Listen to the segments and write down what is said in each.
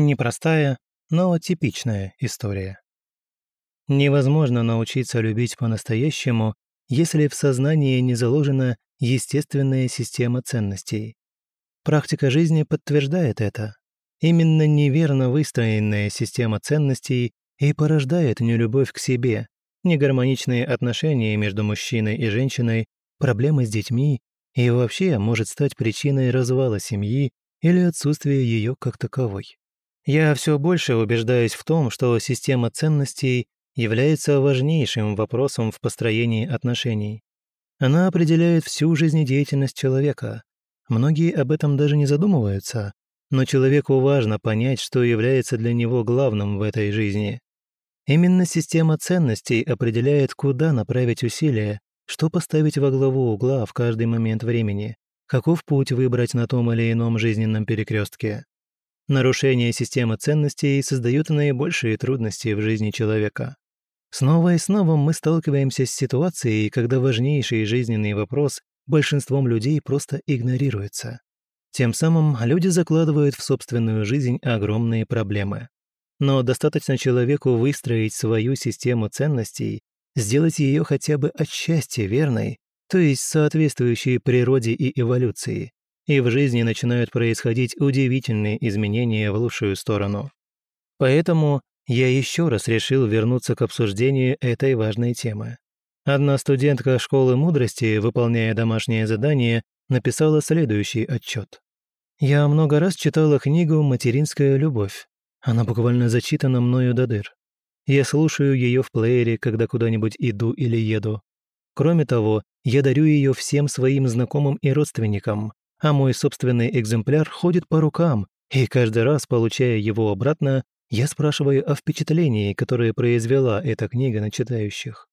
Непростая, но типичная история. Невозможно научиться любить по-настоящему, если в сознании не заложена естественная система ценностей. Практика жизни подтверждает это. Именно неверно выстроенная система ценностей и порождает нелюбовь к себе, негармоничные отношения между мужчиной и женщиной, проблемы с детьми и вообще может стать причиной развала семьи или отсутствия ее как таковой. Я все больше убеждаюсь в том, что система ценностей является важнейшим вопросом в построении отношений. Она определяет всю жизнедеятельность человека. Многие об этом даже не задумываются, но человеку важно понять, что является для него главным в этой жизни. Именно система ценностей определяет, куда направить усилия, что поставить во главу угла в каждый момент времени, каков путь выбрать на том или ином жизненном перекрестке. Нарушение системы ценностей создает наибольшие трудности в жизни человека. Снова и снова мы сталкиваемся с ситуацией, когда важнейший жизненный вопрос большинством людей просто игнорируется. Тем самым люди закладывают в собственную жизнь огромные проблемы. Но достаточно человеку выстроить свою систему ценностей, сделать ее хотя бы отчасти верной, то есть соответствующей природе и эволюции, и в жизни начинают происходить удивительные изменения в лучшую сторону. Поэтому я еще раз решил вернуться к обсуждению этой важной темы. Одна студентка школы мудрости, выполняя домашнее задание, написала следующий отчет. «Я много раз читала книгу «Материнская любовь», она буквально зачитана мною до дыр. Я слушаю ее в плеере, когда куда-нибудь иду или еду. Кроме того, я дарю ее всем своим знакомым и родственникам, а мой собственный экземпляр ходит по рукам, и каждый раз, получая его обратно, я спрашиваю о впечатлении, которое произвела эта книга на читающих.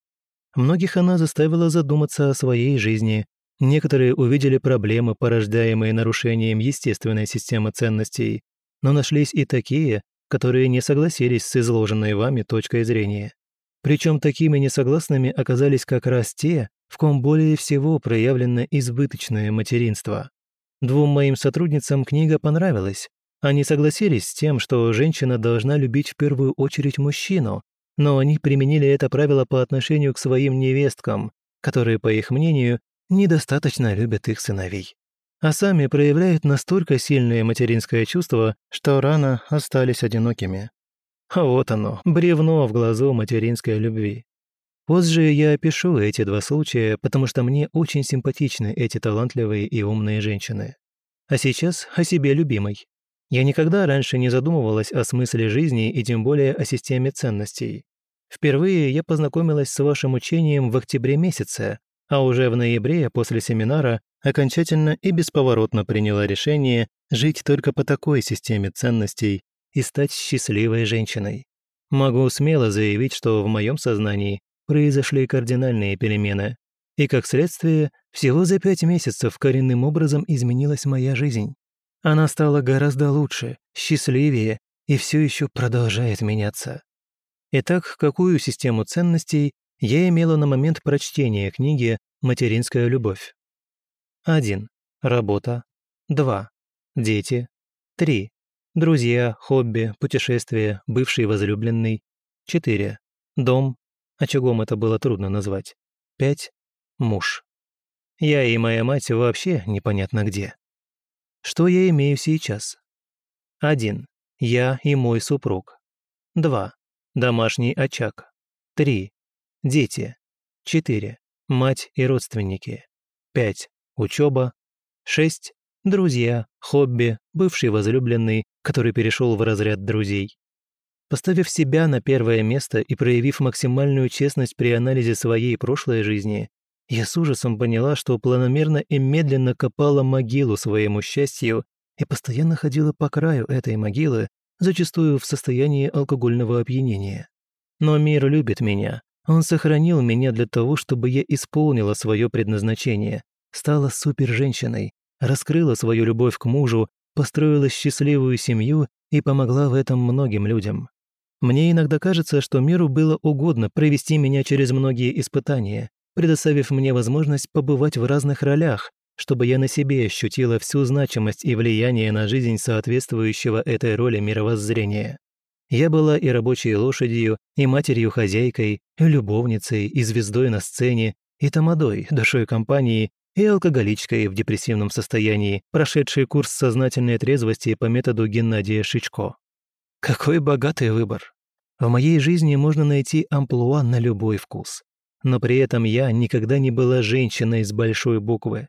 Многих она заставила задуматься о своей жизни, некоторые увидели проблемы, порождаемые нарушением естественной системы ценностей, но нашлись и такие, которые не согласились с изложенной вами точкой зрения. Причем такими несогласными оказались как раз те, в ком более всего проявлено избыточное материнство. Двум моим сотрудницам книга понравилась. Они согласились с тем, что женщина должна любить в первую очередь мужчину, но они применили это правило по отношению к своим невесткам, которые, по их мнению, недостаточно любят их сыновей а сами проявляют настолько сильное материнское чувство, что рано остались одинокими. А вот оно, бревно в глазу материнской любви. Позже я опишу эти два случая, потому что мне очень симпатичны эти талантливые и умные женщины. А сейчас о себе любимой. Я никогда раньше не задумывалась о смысле жизни и тем более о системе ценностей. Впервые я познакомилась с вашим учением в октябре месяце, а уже в ноябре после семинара окончательно и бесповоротно приняла решение жить только по такой системе ценностей и стать счастливой женщиной. Могу смело заявить, что в моем сознании произошли кардинальные перемены, и как следствие, всего за пять месяцев коренным образом изменилась моя жизнь. Она стала гораздо лучше, счастливее и все еще продолжает меняться. Итак, какую систему ценностей я имела на момент прочтения книги «Материнская любовь»? 1. Работа. 2. Дети. 3. Друзья, хобби, путешествия, бывший возлюбленный. 4. Дом. Очагом это было трудно назвать. 5. Муж. Я и моя мать вообще непонятно где. Что я имею сейчас? 1. Я и мой супруг. 2. Домашний очаг. 3. Дети. 4. Мать и родственники. 5 учеба. Шесть – друзья, хобби, бывший возлюбленный, который перешел в разряд друзей. Поставив себя на первое место и проявив максимальную честность при анализе своей прошлой жизни, я с ужасом поняла, что планомерно и медленно копала могилу своему счастью и постоянно ходила по краю этой могилы, зачастую в состоянии алкогольного опьянения. Но мир любит меня. Он сохранил меня для того, чтобы я исполнила свое предназначение, стала супер-женщиной, раскрыла свою любовь к мужу, построила счастливую семью и помогла в этом многим людям. Мне иногда кажется, что миру было угодно провести меня через многие испытания, предоставив мне возможность побывать в разных ролях, чтобы я на себе ощутила всю значимость и влияние на жизнь соответствующего этой роли мировоззрения. Я была и рабочей лошадью, и матерью-хозяйкой, и любовницей, и звездой на сцене, и тамадой, душой компании, и алкоголичкой в депрессивном состоянии, прошедшей курс сознательной трезвости по методу Геннадия Шичко. Какой богатый выбор. В моей жизни можно найти амплуа на любой вкус. Но при этом я никогда не была женщиной с большой буквы.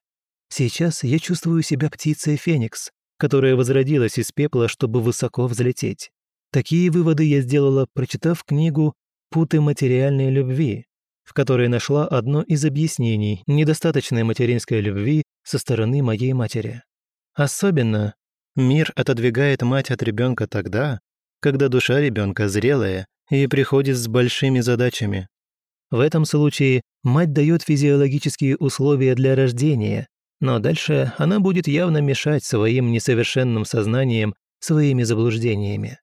Сейчас я чувствую себя птицей Феникс, которая возродилась из пепла, чтобы высоко взлететь. Такие выводы я сделала, прочитав книгу «Путы материальной любви», в которой нашла одно из объяснений недостаточной материнской любви со стороны моей матери. Особенно мир отодвигает мать от ребенка тогда, когда душа ребенка зрелая и приходит с большими задачами. В этом случае мать дает физиологические условия для рождения, но дальше она будет явно мешать своим несовершенным сознанием своими заблуждениями.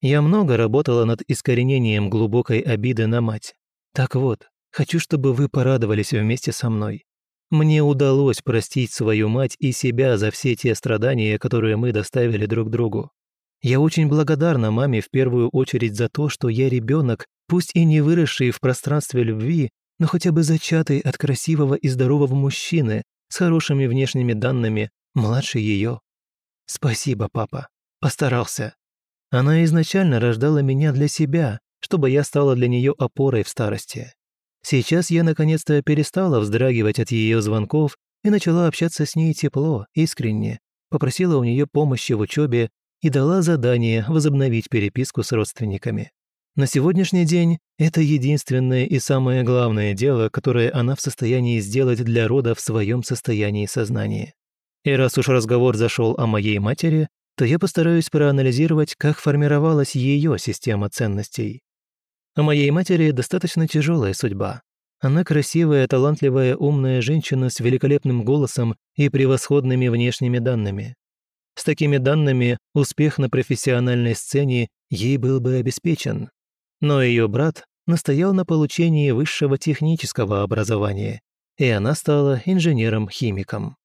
Я много работала над искоренением глубокой обиды на мать. Так вот, хочу, чтобы вы порадовались вместе со мной. Мне удалось простить свою мать и себя за все те страдания, которые мы доставили друг другу. Я очень благодарна маме в первую очередь за то, что я ребенок, пусть и не выросший в пространстве любви, но хотя бы зачатый от красивого и здорового мужчины с хорошими внешними данными, младше ее. Спасибо, папа. Постарался. Она изначально рождала меня для себя, чтобы я стала для нее опорой в старости. Сейчас я наконец-то перестала вздрагивать от ее звонков и начала общаться с ней тепло, искренне, попросила у нее помощи в учебе и дала задание возобновить переписку с родственниками. На сегодняшний день это единственное и самое главное дело, которое она в состоянии сделать для рода в своем состоянии сознания. И раз уж разговор зашел о моей матери, то я постараюсь проанализировать, как формировалась ее система ценностей. У моей матери достаточно тяжелая судьба. Она красивая, талантливая, умная женщина с великолепным голосом и превосходными внешними данными. С такими данными успех на профессиональной сцене ей был бы обеспечен. Но ее брат настоял на получении высшего технического образования, и она стала инженером-химиком.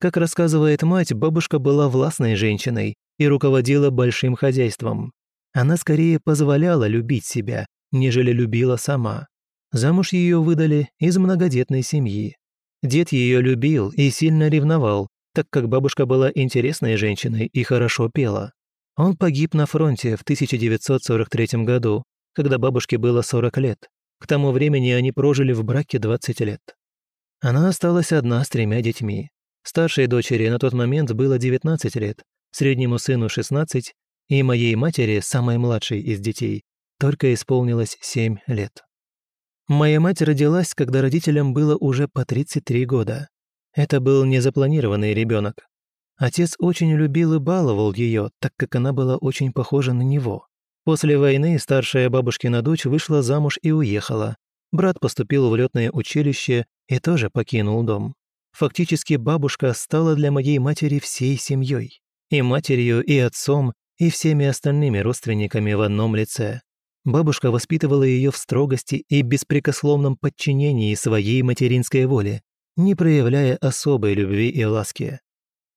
Как рассказывает мать, бабушка была властной женщиной и руководила большим хозяйством. Она скорее позволяла любить себя, нежели любила сама. Замуж ее выдали из многодетной семьи. Дед ее любил и сильно ревновал, так как бабушка была интересной женщиной и хорошо пела. Он погиб на фронте в 1943 году, когда бабушке было 40 лет. К тому времени они прожили в браке 20 лет. Она осталась одна с тремя детьми. Старшей дочери на тот момент было 19 лет, среднему сыну 16, и моей матери, самой младшей из детей, только исполнилось 7 лет. Моя мать родилась, когда родителям было уже по 33 года. Это был незапланированный ребенок. Отец очень любил и баловал ее, так как она была очень похожа на него. После войны старшая бабушкина дочь вышла замуж и уехала. Брат поступил в летное училище и тоже покинул дом. Фактически бабушка стала для моей матери всей семьей. И матерью, и отцом, и всеми остальными родственниками в одном лице. Бабушка воспитывала ее в строгости и беспрекословном подчинении своей материнской воле, не проявляя особой любви и ласки.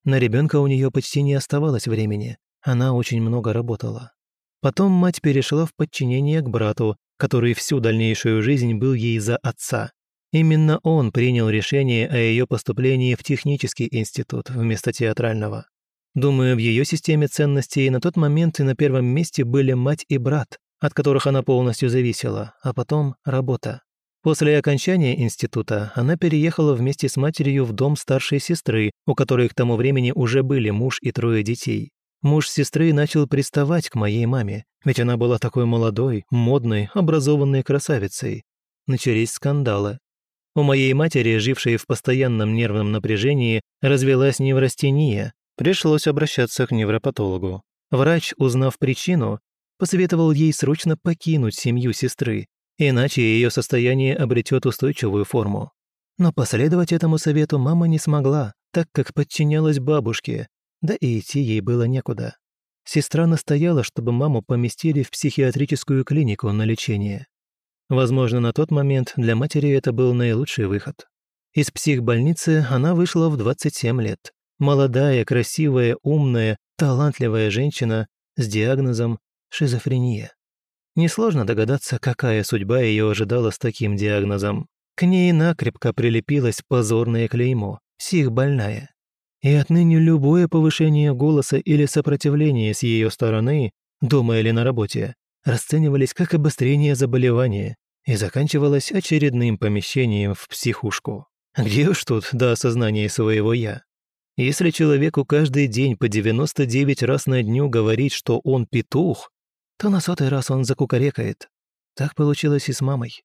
На ребенка у нее почти не оставалось времени, она очень много работала. Потом мать перешла в подчинение к брату, который всю дальнейшую жизнь был ей за отца. Именно он принял решение о ее поступлении в технический институт вместо театрального. Думаю, в ее системе ценностей на тот момент и на первом месте были мать и брат, от которых она полностью зависела, а потом работа. После окончания института она переехала вместе с матерью в дом старшей сестры, у которой к тому времени уже были муж и трое детей. Муж сестры начал приставать к моей маме, ведь она была такой молодой, модной, образованной красавицей. Начались скандалы. У моей матери, жившей в постоянном нервном напряжении, развелась неврастения. Пришлось обращаться к невропатологу. Врач, узнав причину, посоветовал ей срочно покинуть семью сестры, иначе ее состояние обретет устойчивую форму. Но последовать этому совету мама не смогла, так как подчинялась бабушке, да и идти ей было некуда. Сестра настояла, чтобы маму поместили в психиатрическую клинику на лечение. Возможно, на тот момент для матери это был наилучший выход. Из психбольницы она вышла в 27 лет. Молодая, красивая, умная, талантливая женщина с диагнозом шизофрения. Несложно догадаться, какая судьба ее ожидала с таким диагнозом. К ней накрепко прилепилось позорное клеймо «психбольная». И отныне любое повышение голоса или сопротивление с ее стороны, дома или на работе, расценивались как обострение заболевания и заканчивалось очередным помещением в психушку. Где уж тут до осознания своего «я»? Если человеку каждый день по 99 раз на дню говорить, что он петух, то на сотый раз он закукарекает. Так получилось и с мамой.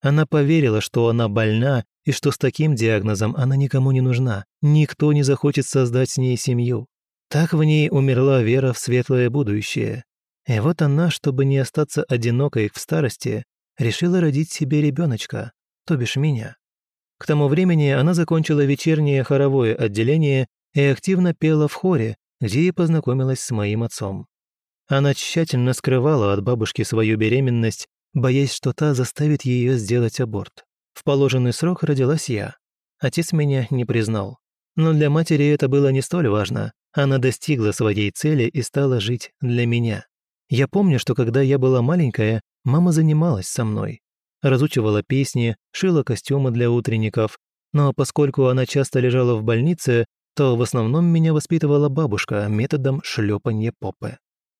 Она поверила, что она больна и что с таким диагнозом она никому не нужна, никто не захочет создать с ней семью. Так в ней умерла вера в светлое будущее. И вот она, чтобы не остаться одинокой в старости, решила родить себе ребеночка, то бишь меня. К тому времени она закончила вечернее хоровое отделение и активно пела в хоре, где и познакомилась с моим отцом. Она тщательно скрывала от бабушки свою беременность, боясь, что та заставит ее сделать аборт. В положенный срок родилась я. Отец меня не признал. Но для матери это было не столь важно. Она достигла своей цели и стала жить для меня. Я помню, что когда я была маленькая, мама занималась со мной. Разучивала песни, шила костюмы для утренников. Но поскольку она часто лежала в больнице, то в основном меня воспитывала бабушка методом шлепанья попы.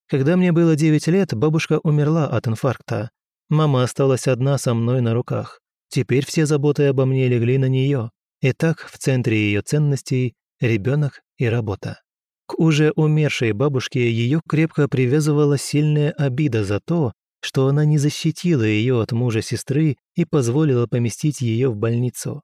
Когда мне было 9 лет, бабушка умерла от инфаркта. Мама осталась одна со мной на руках. Теперь все заботы обо мне легли на нее. И так в центре ее ценностей ребенок и работа. К уже умершей бабушке ее крепко привязывала сильная обида за то, что она не защитила ее от мужа сестры и позволила поместить ее в больницу.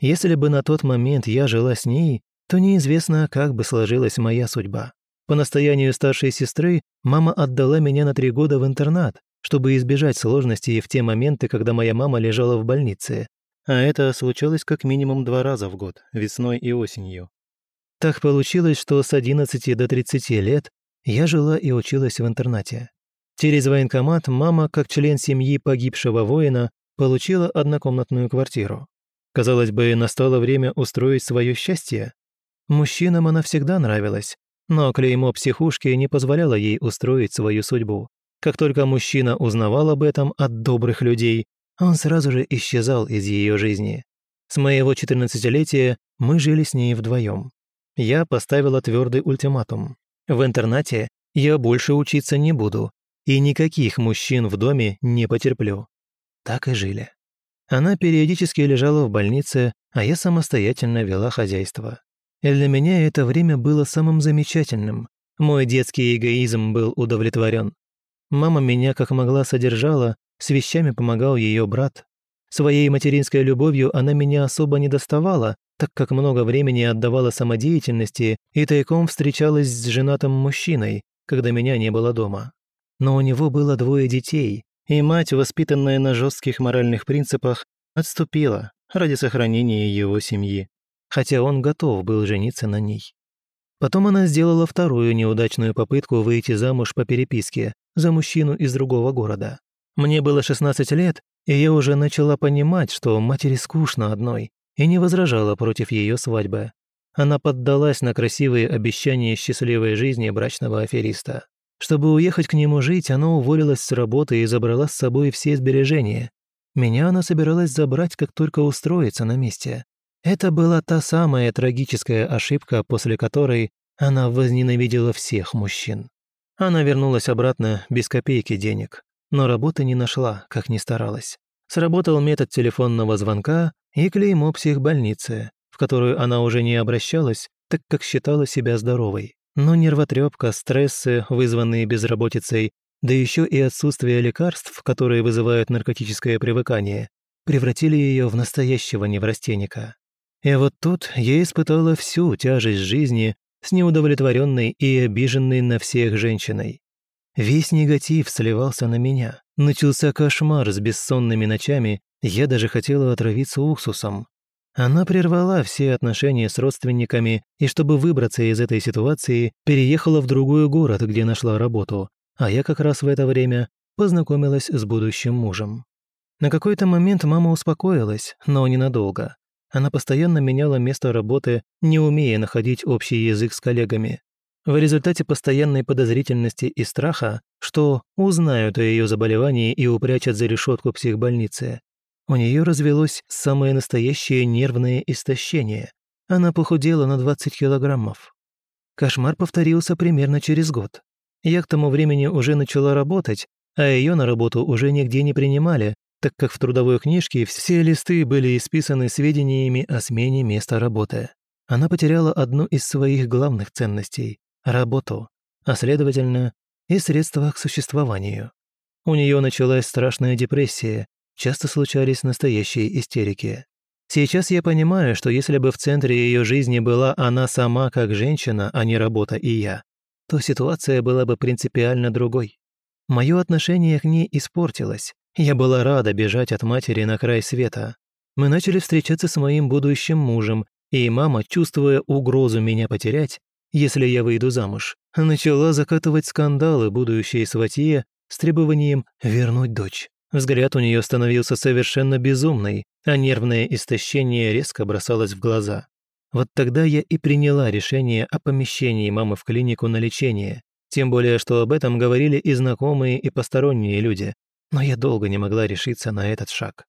Если бы на тот момент я жила с ней, то неизвестно, как бы сложилась моя судьба. По настоянию старшей сестры мама отдала меня на три года в интернат, чтобы избежать сложностей в те моменты, когда моя мама лежала в больнице. А это случалось как минимум два раза в год, весной и осенью. Так получилось, что с 11 до 30 лет я жила и училась в интернате. Через военкомат мама, как член семьи погибшего воина, получила однокомнатную квартиру. Казалось бы, настало время устроить свое счастье. Мужчинам она всегда нравилась, но клеймо психушки не позволяло ей устроить свою судьбу. Как только мужчина узнавал об этом от добрых людей, он сразу же исчезал из ее жизни. С моего 14-летия мы жили с ней вдвоем. Я поставила твердый ультиматум. В интернате я больше учиться не буду, и никаких мужчин в доме не потерплю. Так и жили. Она периодически лежала в больнице, а я самостоятельно вела хозяйство. И для меня это время было самым замечательным. Мой детский эгоизм был удовлетворен. Мама меня как могла содержала, с вещами помогал ее брат. Своей материнской любовью она меня особо не доставала, так как много времени отдавала самодеятельности и тайком встречалась с женатым мужчиной, когда меня не было дома. Но у него было двое детей, и мать, воспитанная на жестких моральных принципах, отступила ради сохранения его семьи хотя он готов был жениться на ней. Потом она сделала вторую неудачную попытку выйти замуж по переписке за мужчину из другого города. Мне было 16 лет, и я уже начала понимать, что матери скучно одной, и не возражала против ее свадьбы. Она поддалась на красивые обещания счастливой жизни брачного афериста. Чтобы уехать к нему жить, она уволилась с работы и забрала с собой все сбережения. Меня она собиралась забрать, как только устроится на месте. Это была та самая трагическая ошибка, после которой она возненавидела всех мужчин. Она вернулась обратно без копейки денег, но работы не нашла, как ни старалась. Сработал метод телефонного звонка и клеймо психбольницы, в которую она уже не обращалась, так как считала себя здоровой. Но нервотрепка, стрессы, вызванные безработицей, да еще и отсутствие лекарств, которые вызывают наркотическое привыкание, превратили ее в настоящего неврастенника. И вот тут я испытала всю тяжесть жизни с неудовлетворенной и обиженной на всех женщиной. Весь негатив сливался на меня. Начался кошмар с бессонными ночами, я даже хотела отравиться уксусом. Она прервала все отношения с родственниками и, чтобы выбраться из этой ситуации, переехала в другой город, где нашла работу, а я как раз в это время познакомилась с будущим мужем. На какой-то момент мама успокоилась, но ненадолго. Она постоянно меняла место работы, не умея находить общий язык с коллегами. В результате постоянной подозрительности и страха, что узнают о ее заболевании и упрячут за решетку психбольницы, у нее развелось самое настоящее нервное истощение. Она похудела на 20 килограммов. Кошмар повторился примерно через год. Я к тому времени уже начала работать, а ее на работу уже нигде не принимали, так как в трудовой книжке все листы были исписаны сведениями о смене места работы. Она потеряла одну из своих главных ценностей – работу, а следовательно, и средства к существованию. У нее началась страшная депрессия, часто случались настоящие истерики. Сейчас я понимаю, что если бы в центре ее жизни была она сама как женщина, а не работа и я, то ситуация была бы принципиально другой. Мое отношение к ней испортилось, я была рада бежать от матери на край света. Мы начали встречаться с моим будущим мужем, и мама, чувствуя угрозу меня потерять, если я выйду замуж, начала закатывать скандалы будущей сватье с требованием вернуть дочь. Взгляд у нее становился совершенно безумный, а нервное истощение резко бросалось в глаза. Вот тогда я и приняла решение о помещении мамы в клинику на лечение, тем более, что об этом говорили и знакомые, и посторонние люди, но я долго не могла решиться на этот шаг.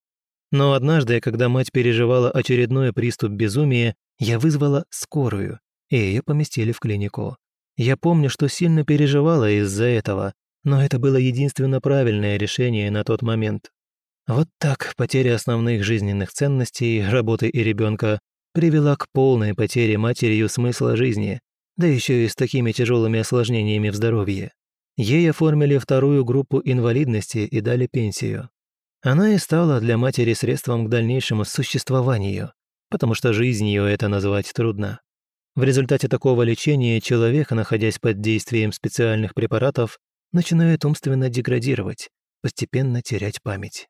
Но однажды, когда мать переживала очередной приступ безумия, я вызвала скорую, и ее поместили в клинику. Я помню, что сильно переживала из-за этого, но это было единственно правильное решение на тот момент. Вот так потеря основных жизненных ценностей, работы и ребенка привела к полной потере матерью смысла жизни, да еще и с такими тяжелыми осложнениями в здоровье. Ей оформили вторую группу инвалидности и дали пенсию. Она и стала для матери средством к дальнейшему существованию, потому что жизнью это назвать трудно. В результате такого лечения человек, находясь под действием специальных препаратов, начинает умственно деградировать, постепенно терять память.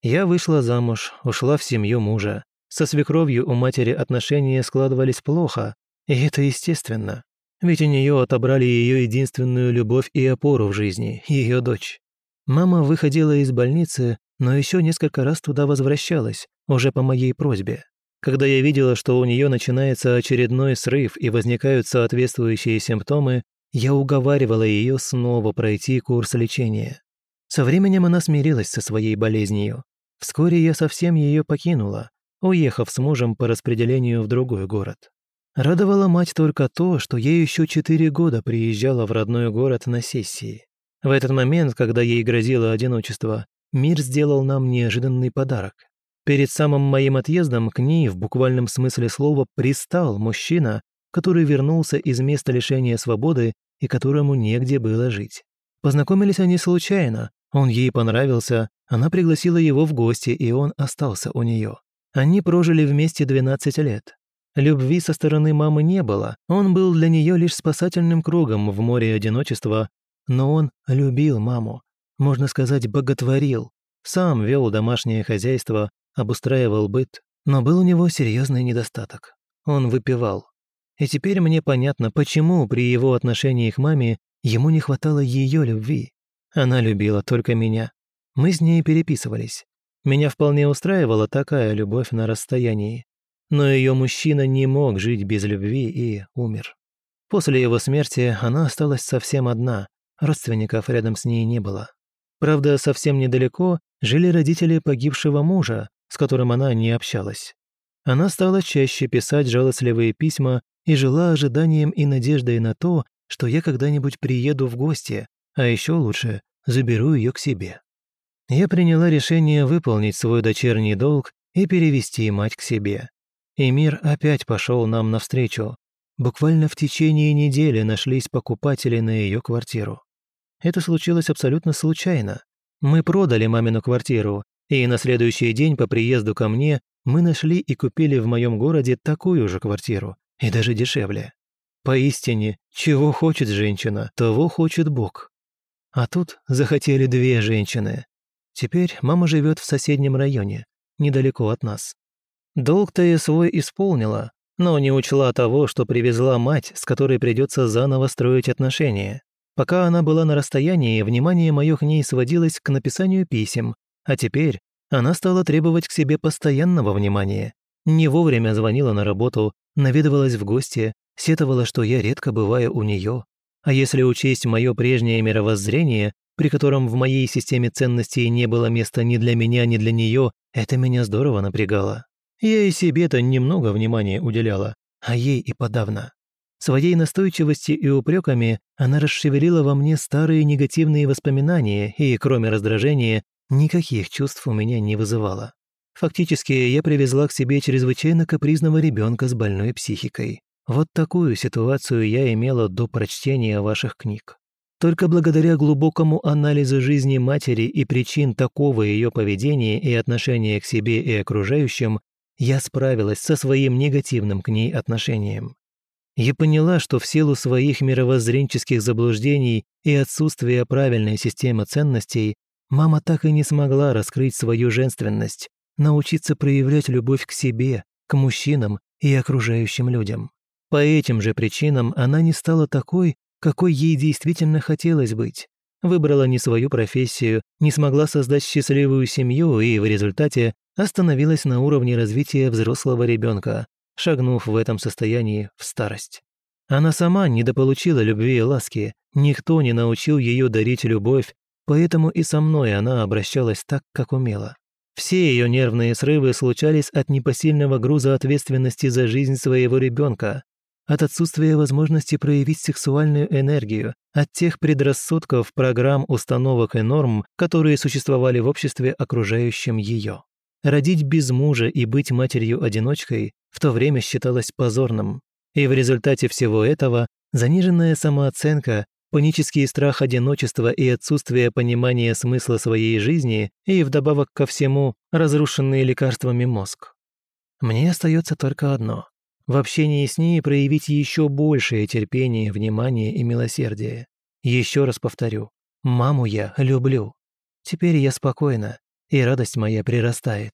Я вышла замуж, ушла в семью мужа. Со свекровью у матери отношения складывались плохо, и это естественно. Ведь у нее отобрали ее единственную любовь и опору в жизни, ее дочь. Мама выходила из больницы, но еще несколько раз туда возвращалась, уже по моей просьбе. Когда я видела, что у нее начинается очередной срыв и возникают соответствующие симптомы, я уговаривала ее снова пройти курс лечения. Со временем она смирилась со своей болезнью. Вскоре я совсем ее покинула, уехав с мужем по распределению в другой город. Радовала мать только то, что я еще четыре года приезжала в родной город на сессии. В этот момент, когда ей грозило одиночество, мир сделал нам неожиданный подарок. Перед самым моим отъездом к ней в буквальном смысле слова пристал мужчина, который вернулся из места лишения свободы и которому негде было жить. Познакомились они случайно, он ей понравился, она пригласила его в гости, и он остался у нее. Они прожили вместе 12 лет. Любви со стороны мамы не было, он был для нее лишь спасательным кругом в море одиночества, но он любил маму, можно сказать, боготворил, сам вел домашнее хозяйство, обустраивал быт, но был у него серьезный недостаток. Он выпивал. И теперь мне понятно, почему при его отношении к маме ему не хватало ее любви. Она любила только меня. Мы с ней переписывались. Меня вполне устраивала такая любовь на расстоянии. Но ее мужчина не мог жить без любви и умер. После его смерти она осталась совсем одна, родственников рядом с ней не было. Правда, совсем недалеко жили родители погибшего мужа, с которым она не общалась. Она стала чаще писать жалостливые письма и жила ожиданием и надеждой на то, что я когда-нибудь приеду в гости, а еще лучше заберу ее к себе. Я приняла решение выполнить свой дочерний долг и перевести мать к себе. И мир опять пошел нам навстречу. Буквально в течение недели нашлись покупатели на ее квартиру. Это случилось абсолютно случайно. Мы продали мамину квартиру, и на следующий день по приезду ко мне мы нашли и купили в моем городе такую же квартиру, и даже дешевле. Поистине, чего хочет женщина, того хочет Бог. А тут захотели две женщины. Теперь мама живет в соседнем районе, недалеко от нас. Долг-то я свой исполнила, но не учла того, что привезла мать, с которой придется заново строить отношения. Пока она была на расстоянии, внимание мое к ней сводилось к написанию писем, а теперь она стала требовать к себе постоянного внимания. Не вовремя звонила на работу, наведывалась в гости, сетовала, что я редко бываю у нее. А если учесть мое прежнее мировоззрение, при котором в моей системе ценностей не было места ни для меня, ни для нее, это меня здорово напрягало. Я и себе-то немного внимания уделяла, а ей и подавно. Своей настойчивости и упреками она расшевелила во мне старые негативные воспоминания и, кроме раздражения, никаких чувств у меня не вызывала. Фактически, я привезла к себе чрезвычайно капризного ребенка с больной психикой. Вот такую ситуацию я имела до прочтения ваших книг. Только благодаря глубокому анализу жизни матери и причин такого ее поведения и отношения к себе и окружающим, я справилась со своим негативным к ней отношением. Я поняла, что в силу своих мировоззренческих заблуждений и отсутствия правильной системы ценностей мама так и не смогла раскрыть свою женственность, научиться проявлять любовь к себе, к мужчинам и окружающим людям. По этим же причинам она не стала такой, какой ей действительно хотелось быть. Выбрала не свою профессию, не смогла создать счастливую семью и в результате остановилась на уровне развития взрослого ребенка, шагнув в этом состоянии в старость. Она сама недополучила любви и ласки, никто не научил ее дарить любовь, поэтому и со мной она обращалась так, как умела. Все ее нервные срывы случались от непосильного груза ответственности за жизнь своего ребенка, от отсутствия возможности проявить сексуальную энергию, от тех предрассудков, программ, установок и норм, которые существовали в обществе, окружающем ее. Родить без мужа и быть матерью-одиночкой в то время считалось позорным. И в результате всего этого заниженная самооценка, панический страх одиночества и отсутствие понимания смысла своей жизни и, вдобавок ко всему, разрушенный лекарствами мозг. Мне остается только одно в общении с ней проявить еще большее терпение, внимание и милосердие. Еще раз повторю, маму я люблю. Теперь я спокойна, и радость моя прирастает.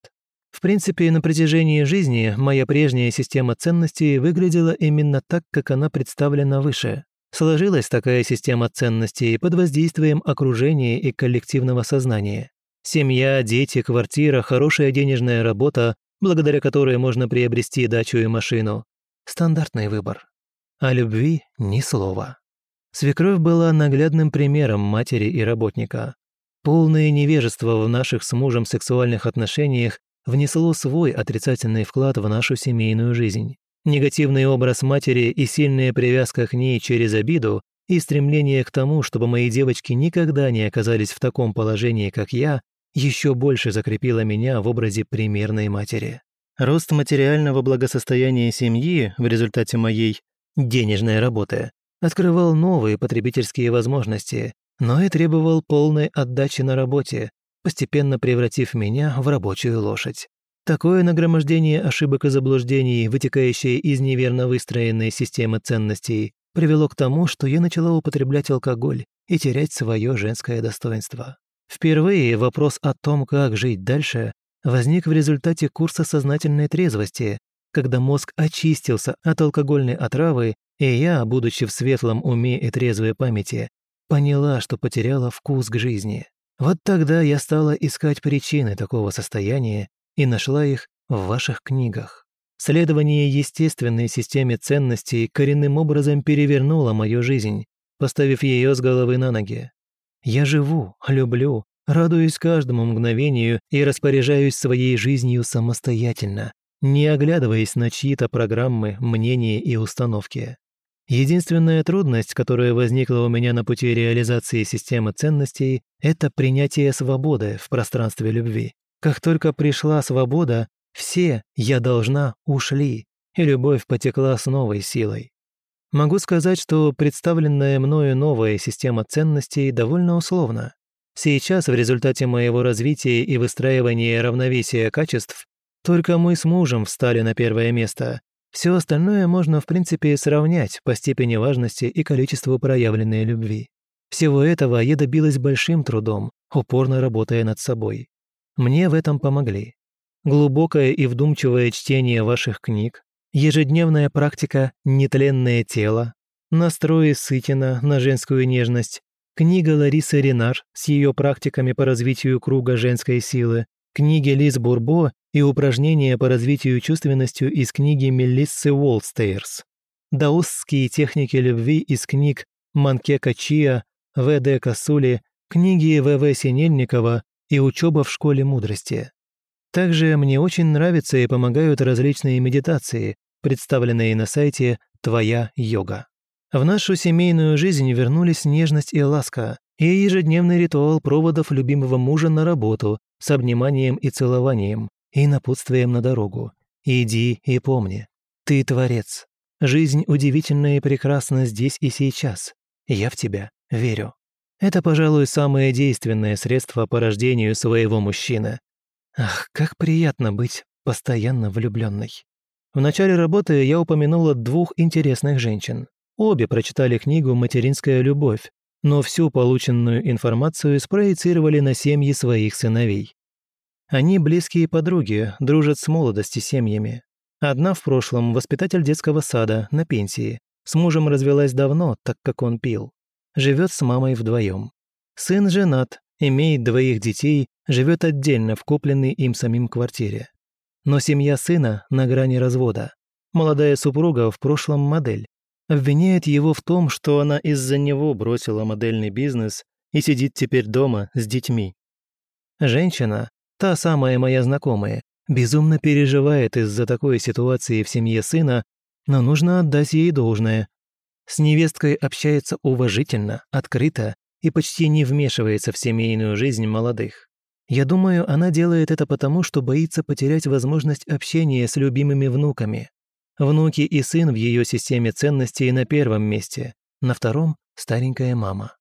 В принципе, на протяжении жизни моя прежняя система ценностей выглядела именно так, как она представлена выше. Сложилась такая система ценностей под воздействием окружения и коллективного сознания. Семья, дети, квартира, хорошая денежная работа, благодаря которой можно приобрести дачу и машину. Стандартный выбор. О любви ни слова. Свекровь была наглядным примером матери и работника. Полное невежество в наших с мужем сексуальных отношениях внесло свой отрицательный вклад в нашу семейную жизнь. Негативный образ матери и сильная привязка к ней через обиду и стремление к тому, чтобы мои девочки никогда не оказались в таком положении, как я, еще больше закрепила меня в образе примерной матери. Рост материального благосостояния семьи в результате моей денежной работы открывал новые потребительские возможности, но и требовал полной отдачи на работе, постепенно превратив меня в рабочую лошадь. Такое нагромождение ошибок и заблуждений, вытекающее из неверно выстроенной системы ценностей, привело к тому, что я начала употреблять алкоголь и терять свое женское достоинство. Впервые вопрос о том, как жить дальше, возник в результате курса сознательной трезвости, когда мозг очистился от алкогольной отравы, и я, будучи в светлом уме и трезвой памяти, поняла, что потеряла вкус к жизни. Вот тогда я стала искать причины такого состояния и нашла их в ваших книгах. Следование естественной системе ценностей коренным образом перевернуло мою жизнь, поставив ее с головы на ноги. Я живу, люблю, радуюсь каждому мгновению и распоряжаюсь своей жизнью самостоятельно, не оглядываясь на чьи-то программы, мнения и установки. Единственная трудность, которая возникла у меня на пути реализации системы ценностей, это принятие свободы в пространстве любви. Как только пришла свобода, все «я должна» ушли, и любовь потекла с новой силой. Могу сказать, что представленная мною новая система ценностей довольно условна. Сейчас, в результате моего развития и выстраивания равновесия качеств, только мы с мужем встали на первое место. Все остальное можно, в принципе, сравнять по степени важности и количеству проявленной любви. Всего этого я добилась большим трудом, упорно работая над собой. Мне в этом помогли. Глубокое и вдумчивое чтение ваших книг, ежедневная практика «Нетленное тело», настрои Сытина на женскую нежность, книга Ларисы Ренар с ее практиками по развитию круга женской силы, книги Лиз Бурбо и упражнения по развитию чувственностью из книги Мелиссы Уолстейрс, даосские техники любви из книг Манкека Чия, В.Д. Касули, книги В.В. Синельникова и учеба в школе мудрости. Также мне очень нравятся и помогают различные медитации, представленные на сайте «Твоя йога». В нашу семейную жизнь вернулись нежность и ласка, и ежедневный ритуал проводов любимого мужа на работу с обниманием и целованием, и напутствием на дорогу. Иди и помни, ты творец. Жизнь удивительна и прекрасна здесь и сейчас. Я в тебя верю. Это, пожалуй, самое действенное средство по рождению своего мужчины. Ах, как приятно быть постоянно влюбленной. В начале работы я упомянула двух интересных женщин. Обе прочитали книгу «Материнская любовь», но всю полученную информацию спроецировали на семьи своих сыновей. Они близкие подруги, дружат с молодости семьями. Одна в прошлом воспитатель детского сада, на пенсии. С мужем развелась давно, так как он пил. Живет с мамой вдвоем. Сын женат, имеет двоих детей, живет отдельно в купленной им самим квартире. Но семья сына на грани развода. Молодая супруга в прошлом модель. Обвиняет его в том, что она из-за него бросила модельный бизнес и сидит теперь дома с детьми. Женщина, та самая моя знакомая, безумно переживает из-за такой ситуации в семье сына, но нужно отдать ей должное. С невесткой общается уважительно, открыто и почти не вмешивается в семейную жизнь молодых. Я думаю, она делает это потому, что боится потерять возможность общения с любимыми внуками. Внуки и сын в ее системе ценностей на первом месте, на втором – старенькая мама.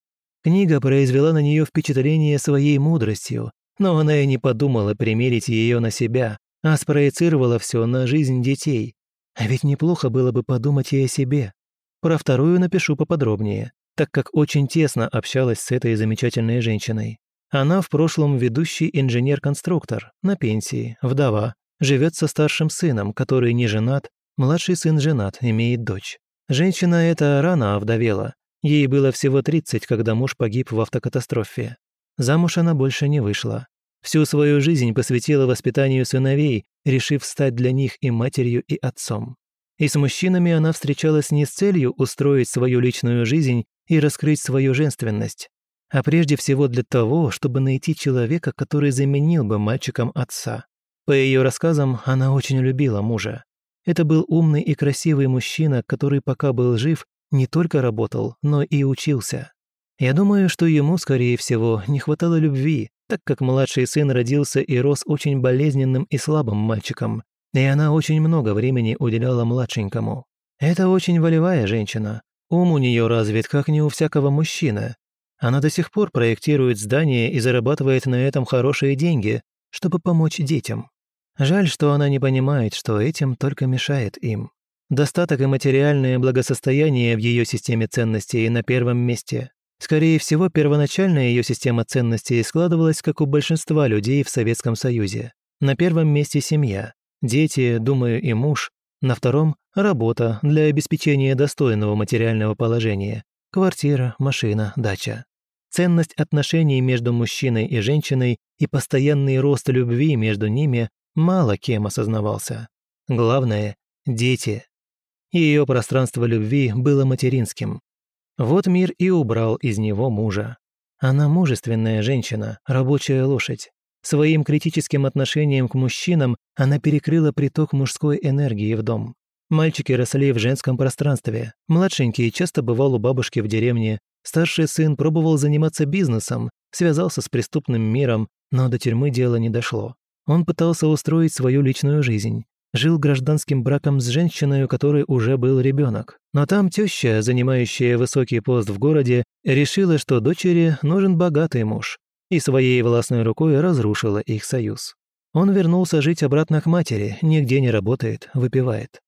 Книга произвела на нее впечатление своей мудростью, но она и не подумала примерить ее на себя, а спроецировала все на жизнь детей. А ведь неплохо было бы подумать и о себе. Про вторую напишу поподробнее, так как очень тесно общалась с этой замечательной женщиной. Она в прошлом ведущий инженер-конструктор, на пенсии, вдова, живет со старшим сыном, который не женат, младший сын женат, имеет дочь. Женщина эта рано овдовела. Ей было всего 30, когда муж погиб в автокатастрофе. Замуж она больше не вышла. Всю свою жизнь посвятила воспитанию сыновей, решив стать для них и матерью, и отцом. И с мужчинами она встречалась не с целью устроить свою личную жизнь и раскрыть свою женственность, а прежде всего для того, чтобы найти человека, который заменил бы мальчикам отца. По ее рассказам, она очень любила мужа. Это был умный и красивый мужчина, который пока был жив, не только работал, но и учился. Я думаю, что ему, скорее всего, не хватало любви, так как младший сын родился и рос очень болезненным и слабым мальчиком, и она очень много времени уделяла младшенькому. Это очень волевая женщина. Ум у нее развит, как не у всякого мужчины, она до сих пор проектирует здания и зарабатывает на этом хорошие деньги, чтобы помочь детям. Жаль, что она не понимает, что этим только мешает им. Достаток и материальное благосостояние в ее системе ценностей на первом месте. Скорее всего, первоначальная ее система ценностей складывалась, как у большинства людей в Советском Союзе. На первом месте семья, дети, думаю, и муж. На втором – работа для обеспечения достойного материального положения. Квартира, машина, дача. Ценность отношений между мужчиной и женщиной и постоянный рост любви между ними мало кем осознавался. Главное – дети. Ее пространство любви было материнским. Вот мир и убрал из него мужа. Она мужественная женщина, рабочая лошадь. Своим критическим отношением к мужчинам она перекрыла приток мужской энергии в дом. Мальчики росли в женском пространстве. Младшенький часто бывал у бабушки в деревне, Старший сын пробовал заниматься бизнесом, связался с преступным миром, но до тюрьмы дело не дошло. Он пытался устроить свою личную жизнь. Жил гражданским браком с женщиной, у которой уже был ребенок. Но там теща, занимающая высокий пост в городе, решила, что дочери нужен богатый муж, и своей властной рукой разрушила их союз. Он вернулся жить обратно к матери, нигде не работает, выпивает.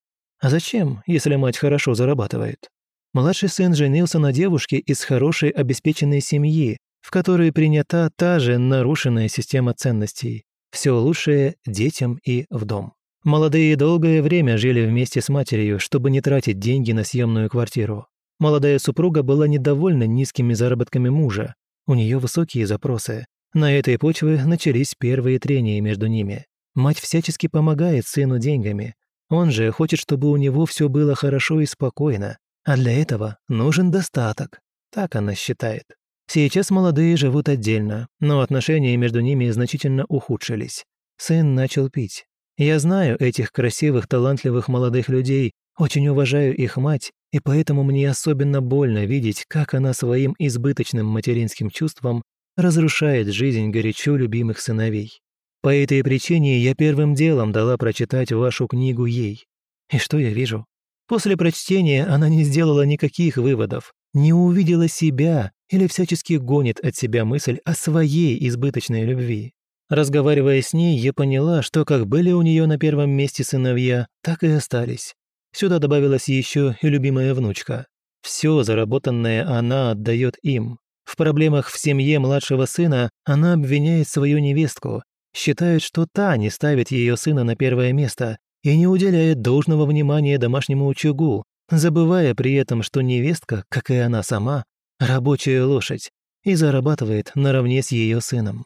А зачем, если мать хорошо зарабатывает? Младший сын женился на девушке из хорошей обеспеченной семьи, в которой принята та же нарушенная система ценностей. Все лучшее детям и в дом. Молодые долгое время жили вместе с матерью, чтобы не тратить деньги на съемную квартиру. Молодая супруга была недовольна низкими заработками мужа. У нее высокие запросы. На этой почве начались первые трения между ними. Мать всячески помогает сыну деньгами. Он же хочет, чтобы у него все было хорошо и спокойно. А для этого нужен достаток. Так она считает. Сейчас молодые живут отдельно, но отношения между ними значительно ухудшились. Сын начал пить. Я знаю этих красивых, талантливых молодых людей, очень уважаю их мать, и поэтому мне особенно больно видеть, как она своим избыточным материнским чувством разрушает жизнь горячо любимых сыновей. По этой причине я первым делом дала прочитать вашу книгу ей. И что я вижу? После прочтения она не сделала никаких выводов, не увидела себя или всячески гонит от себя мысль о своей избыточной любви. Разговаривая с ней, я поняла, что как были у нее на первом месте сыновья, так и остались. Сюда добавилась еще и любимая внучка. Все заработанное она отдает им. В проблемах в семье младшего сына она обвиняет свою невестку, считает, что та не ставит ее сына на первое место и не уделяет должного внимания домашнему очагу, забывая при этом, что невестка, как и она сама, рабочая лошадь и зарабатывает наравне с ее сыном.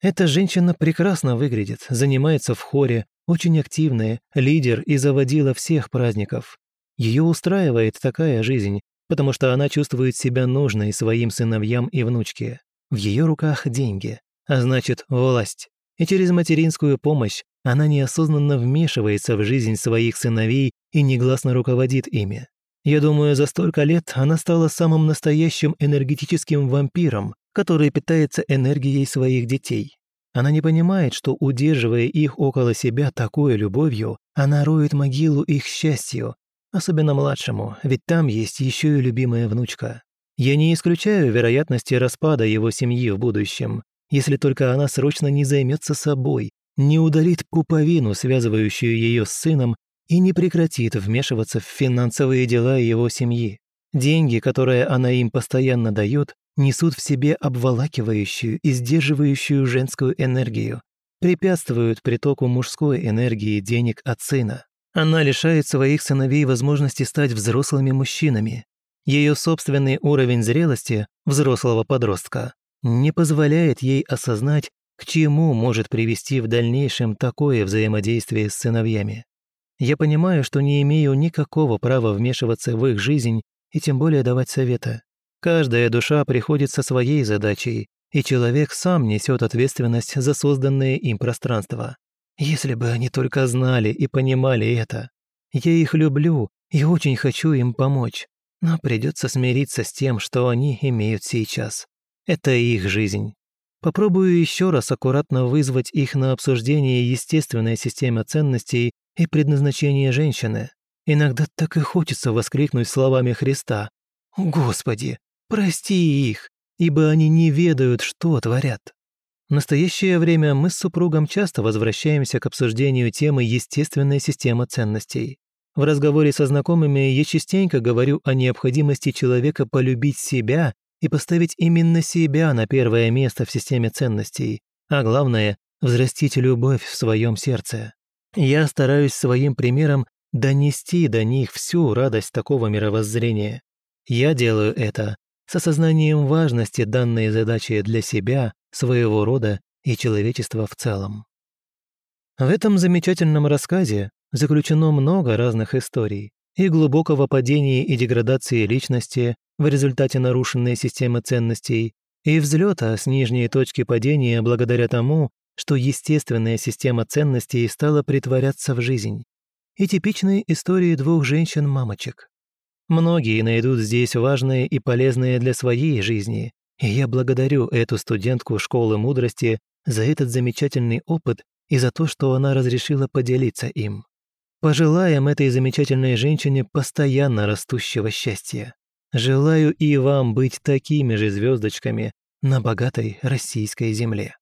Эта женщина прекрасно выглядит, занимается в хоре, очень активная, лидер и заводила всех праздников. Ее устраивает такая жизнь, потому что она чувствует себя нужной своим сыновьям и внучке. В ее руках деньги, а значит, власть. И через материнскую помощь она неосознанно вмешивается в жизнь своих сыновей и негласно руководит ими. Я думаю, за столько лет она стала самым настоящим энергетическим вампиром, который питается энергией своих детей. Она не понимает, что, удерживая их около себя такой любовью, она роет могилу их счастью, особенно младшему, ведь там есть еще и любимая внучка. Я не исключаю вероятности распада его семьи в будущем, если только она срочно не займется собой, не удалит пуповину, связывающую ее с сыном, и не прекратит вмешиваться в финансовые дела его семьи. Деньги, которые она им постоянно дает, несут в себе обволакивающую и сдерживающую женскую энергию, препятствуют притоку мужской энергии денег от сына. Она лишает своих сыновей возможности стать взрослыми мужчинами. Ее собственный уровень зрелости взрослого подростка не позволяет ей осознать, к чему может привести в дальнейшем такое взаимодействие с сыновьями. Я понимаю, что не имею никакого права вмешиваться в их жизнь и тем более давать совета. Каждая душа приходит со своей задачей, и человек сам несет ответственность за созданное им пространство. Если бы они только знали и понимали это. Я их люблю и очень хочу им помочь, но придется смириться с тем, что они имеют сейчас. Это их жизнь. Попробую еще раз аккуратно вызвать их на обсуждение естественной системы ценностей и предназначения женщины. Иногда так и хочется воскликнуть словами Христа. «Господи, Прости их, ибо они не ведают, что творят. В настоящее время мы с супругом часто возвращаемся к обсуждению темы «Естественная система ценностей». В разговоре со знакомыми я частенько говорю о необходимости человека полюбить себя и поставить именно себя на первое место в системе ценностей, а главное – взрастить любовь в своем сердце. Я стараюсь своим примером донести до них всю радость такого мировоззрения. Я делаю это, с осознанием важности данной задачи для себя, своего рода и человечества в целом. В этом замечательном рассказе заключено много разных историй и глубокого падения и деградации личности в результате нарушенной системы ценностей, и взлета с нижней точки падения благодаря тому, что естественная система ценностей стала притворяться в жизнь, и типичные истории двух женщин-мамочек. Многие найдут здесь важное и полезное для своей жизни, и я благодарю эту студентку школы мудрости за этот замечательный опыт и за то, что она разрешила поделиться им. Пожелаем этой замечательной женщине постоянно растущего счастья. Желаю и вам быть такими же звездочками на богатой российской земле.